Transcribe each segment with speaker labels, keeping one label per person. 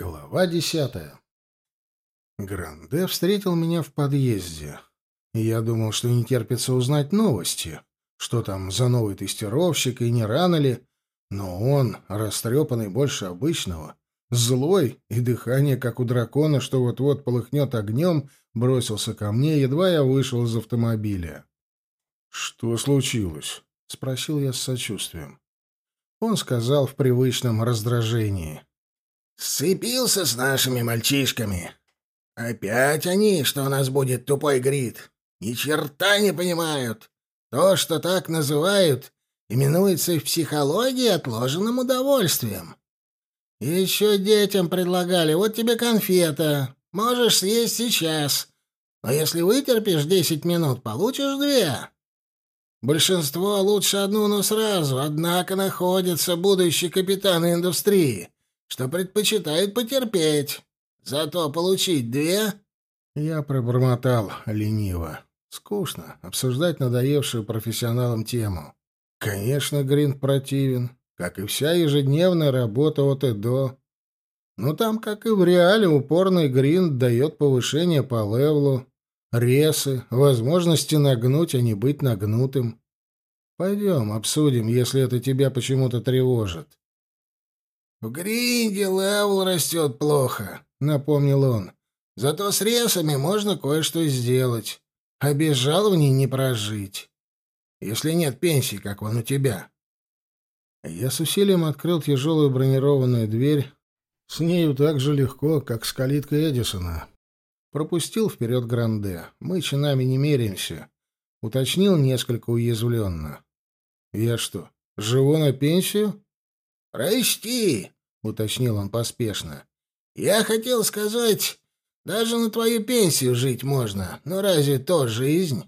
Speaker 1: Глава десятая. Гранде встретил меня в подъезде. Я думал, что не терпится узнать новости. Что там за новый тестировщик и не рано ли. Но он, растрепанный больше обычного, злой и дыхание, как у дракона, что вот-вот полыхнет огнем, бросился ко мне, едва я вышел из автомобиля. «Что случилось?» — спросил я с сочувствием. Он сказал в привычном раздражении —
Speaker 2: Сцепился с нашими мальчишками. Опять они, что у нас будет тупой грид. Ни черта не понимают. То, что так называют, именуется в психологии отложенным удовольствием. Еще детям предлагали, вот тебе конфета, можешь съесть сейчас. Но если вытерпишь десять минут, получишь две. Большинство лучше одну, но сразу, однако находятся будущие капитаны индустрии — что предпочитает потерпеть. Зато получить две...»
Speaker 1: Я пробормотал лениво. Скучно обсуждать надоевшую профессионалам тему. Конечно, Грин противен, как и вся ежедневная работа от и до. Но там, как и в реале, упорный Грин дает повышение по левелу, ресы, возможности нагнуть, а не быть нагнутым. Пойдем, обсудим, если это тебя почему-то тревожит.
Speaker 2: «В гринде level растет плохо», — напомнил он. «Зато с ресами можно кое-что сделать, а без жалований не прожить. Если нет пенсии, как вон у тебя».
Speaker 1: Я с усилием открыл тяжелую бронированную дверь, с нею так же легко, как с калиткой Эдисона. Пропустил вперед Гранде. Мы чинами не меряемся. Уточнил несколько уязвленно. «Я что, живу на пенсию?»
Speaker 2: «Прости», — уточнил он поспешно. «Я хотел сказать, даже на твою пенсию жить можно, но разве то жизнь?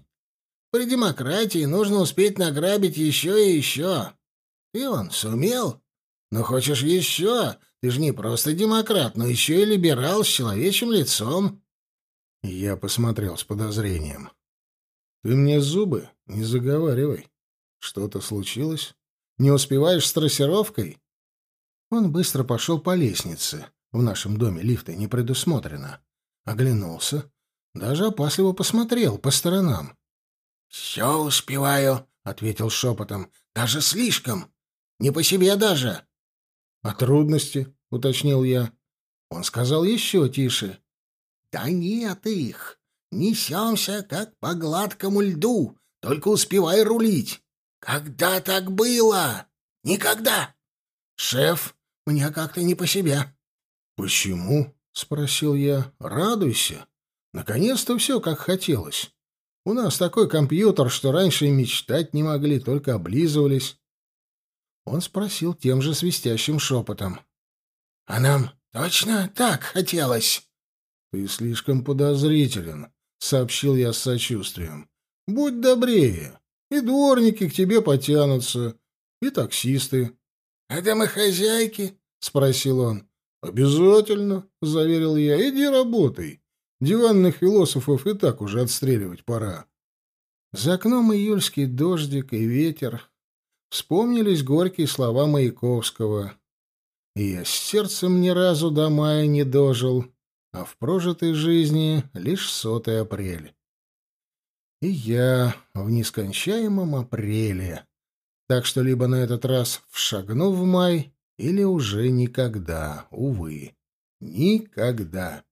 Speaker 2: При демократии нужно успеть награбить еще и еще. Ты он сумел? Но хочешь еще? Ты же не просто демократ, но еще и либерал с человечьим лицом».
Speaker 1: Я посмотрел с подозрением. «Ты мне зубы не заговаривай. Что-то случилось? Не успеваешь с трассировкой?» Он быстро пошел по лестнице. В нашем доме лифта не предусмотрено. Оглянулся. Даже опасливо посмотрел по сторонам.
Speaker 2: «Все успеваю», — ответил шепотом. «Даже слишком. Не по себе даже».
Speaker 1: «А трудности?» — уточнил я. Он сказал еще тише.
Speaker 2: «Да нет их. Несемся, как по гладкому льду, только успевай рулить. Когда так было? Никогда!» «Шеф, мне как-то не по себе.
Speaker 1: Почему? спросил я. Радуйся. Наконец-то все как хотелось. У нас такой компьютер, что раньше и мечтать не могли, только облизывались. Он спросил тем же свистящим шепотом.
Speaker 2: — А нам точно так хотелось?
Speaker 1: — Ты слишком подозрителен, — сообщил я с сочувствием. — Будь добрее. И дворники к тебе потянутся, и таксисты.
Speaker 2: «А домохозяйки?» — спросил он.
Speaker 1: «Обязательно», — заверил я. «Иди работай. Диванных философов и так уже отстреливать пора». За окном июльский дождик и ветер. Вспомнились горькие слова Маяковского. Я с сердцем ни разу до мая не дожил, а в прожитой жизни лишь сотый апрель. И я в нескончаемом апреле так что либо на этот раз вшагну в май, или уже никогда, увы, никогда.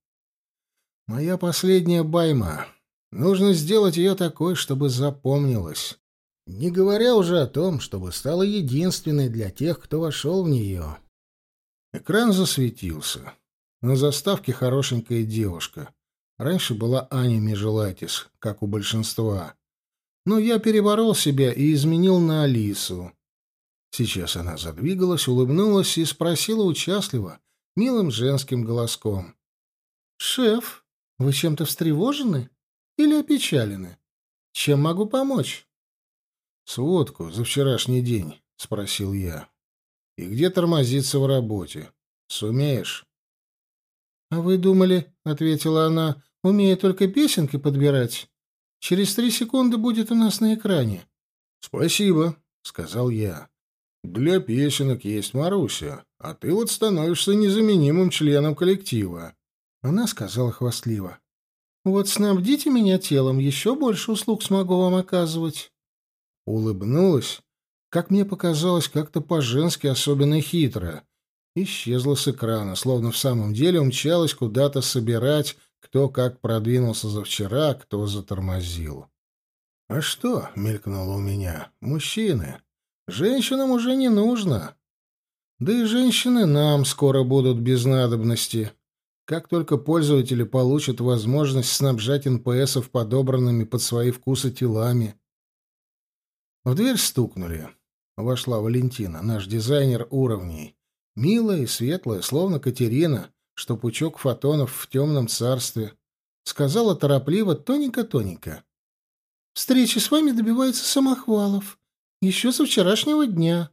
Speaker 1: Моя последняя байма. Нужно сделать ее такой, чтобы запомнилась. Не говоря уже о том, чтобы стала единственной для тех, кто вошел в нее. Экран засветился. На заставке хорошенькая девушка. Раньше была Аня Межелатис, как у большинства. Но я переборол себя и изменил на Алису. Сейчас она задвигалась, улыбнулась и спросила участливо, милым женским голоском. «Шеф, вы чем-то встревожены или опечалены? Чем могу помочь?» «Сводку за вчерашний день», — спросил я. «И где тормозиться в работе? Сумеешь?» «А вы думали, — ответила она, — умея только песенки подбирать?» Через три секунды будет у нас на экране. — Спасибо, — сказал я. Для песенок есть Маруся, а ты вот становишься незаменимым членом коллектива. Она сказала хвастливо. Вот снабдите меня телом, еще больше услуг смогу вам оказывать. Улыбнулась, как мне показалось, как-то по-женски особенно хитро. Исчезла с экрана, словно в самом деле умчалась куда-то собирать, кто как продвинулся за вчера, кто затормозил. «А что?» — мелькнуло у меня. «Мужчины. Женщинам уже не нужно. Да и женщины нам скоро будут без надобности. Как только пользователи получат возможность снабжать НПСов подобранными под свои вкусы телами. В дверь стукнули. Вошла Валентина, наш дизайнер уровней. Милая и светлая, словно Катерина, что пучок фотонов в темном царстве. Сказала торопливо, тоненько-тоненько. «Встречи с вами добивается самохвалов. Еще со вчерашнего дня».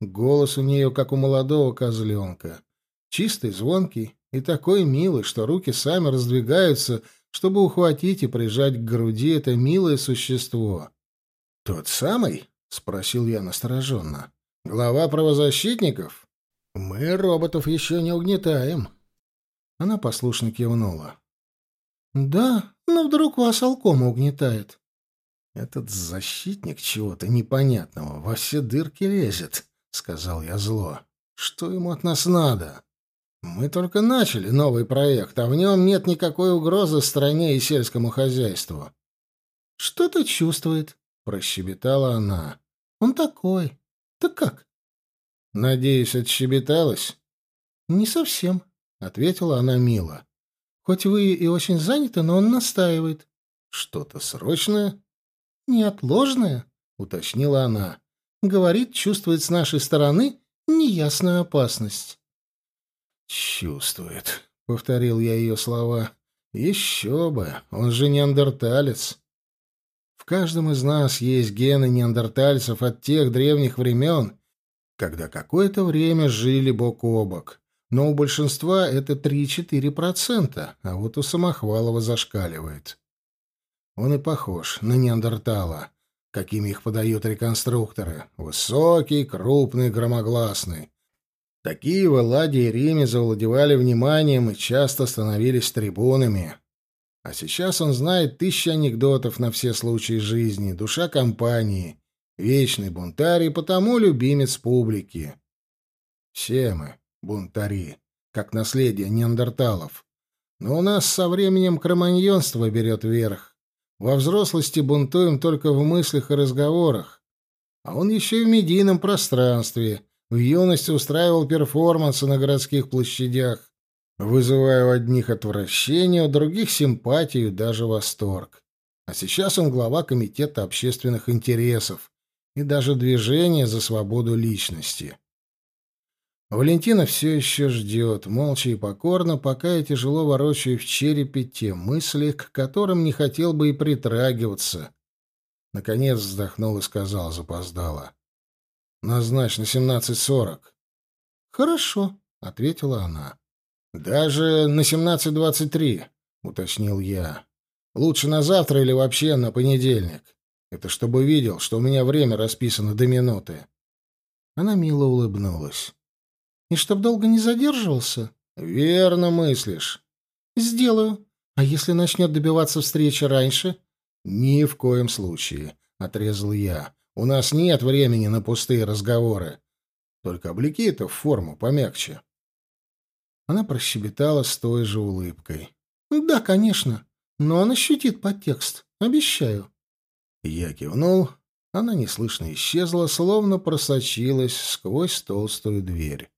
Speaker 1: Голос у нее, как у молодого козленка. Чистый, звонкий, и такой милый, что руки сами раздвигаются, чтобы ухватить и прижать к груди это милое существо. «Тот самый?» — спросил я настороженно. «Глава правозащитников?» «Мы роботов еще не угнетаем». Она послушно кивнула. «Да, но вдруг вас алкома угнетает». «Этот защитник чего-то непонятного во все дырки лезет», — сказал я зло. «Что ему от нас надо?» Мы только начали новый проект, а в нем нет никакой угрозы стране и сельскому хозяйству. Что-то чувствует, прощебетала она. Он такой. Так как? Надеюсь, отщебеталась? Не совсем, ответила она мило. Хоть вы и очень заняты, но он настаивает. Что-то срочное? Неотложное, уточнила она. Говорит, чувствует с нашей стороны неясную опасность. «Чувствует», — повторил я ее слова. «Еще бы, он же неандерталец». В каждом из нас есть гены неандертальцев от тех древних времен, когда какое-то время жили бок о бок. Но у большинства это 3-4%, а вот у Самохвалова зашкаливает. Он и похож на неандертала, какими их подают реконструкторы. Высокий, крупный, громогласный. Такие в Элладе и Риме завладевали вниманием и часто становились трибунами. А сейчас он знает тысячи анекдотов на все случаи жизни, душа компании, вечный бунтарь и потому любимец публики. Все мы бунтари, как наследие неандерталов. Но у нас со временем кроманьонство берет верх. Во взрослости бунтуем только в мыслях и разговорах. А он еще и в медийном пространстве — в юности устраивал перформансы на городских площадях, вызывая у одних отвращение, у других симпатию, даже восторг. А сейчас он глава Комитета общественных интересов и даже движения за свободу личности. Валентина все еще ждет, молча и покорно, пока я тяжело ворочаю в черепе те мысли, к которым не хотел бы и притрагиваться. Наконец вздохнул и сказал запоздало. Назначь на семнадцать сорок. Хорошо, ответила она. Даже на семнадцать двадцать три, уточнил я. Лучше на завтра или вообще на понедельник. Это чтобы видел, что у меня время расписано до минуты. Она мило улыбнулась. И чтоб долго не задерживался? Верно мыслишь. Сделаю. А если начнет добиваться встречи раньше? Ни в коем случае, отрезал я. У нас нет времени на пустые разговоры. Только облеки-то в форму помягче. Она прощебетала с той же улыбкой. «Да, конечно. Но он ощутит подтекст. Обещаю». Я кивнул. Она неслышно исчезла, словно просочилась сквозь толстую дверь.